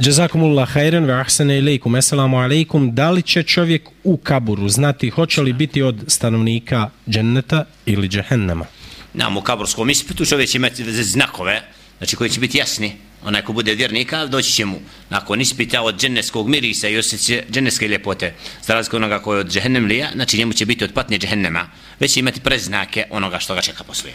Jazakumullah khairan ve ahsane ilaikum, Assalamu alaikum. Da li će čovjek u kaburu znati hoće li biti od stanovnika dženneta ili džehennema? Nam u kaburskom ispitu čovjek će imati znakove, znači koji će biti jasni. Onaj ko bude vjernika, doći će mu nakon ispita od dženneskog mirisa i osjeće dženneske ljepote. Za razliku onoga koji je od džehennem lija, znači njemu će biti od patnje džehennema. Već će imati preznake onoga što ga čeka poslije.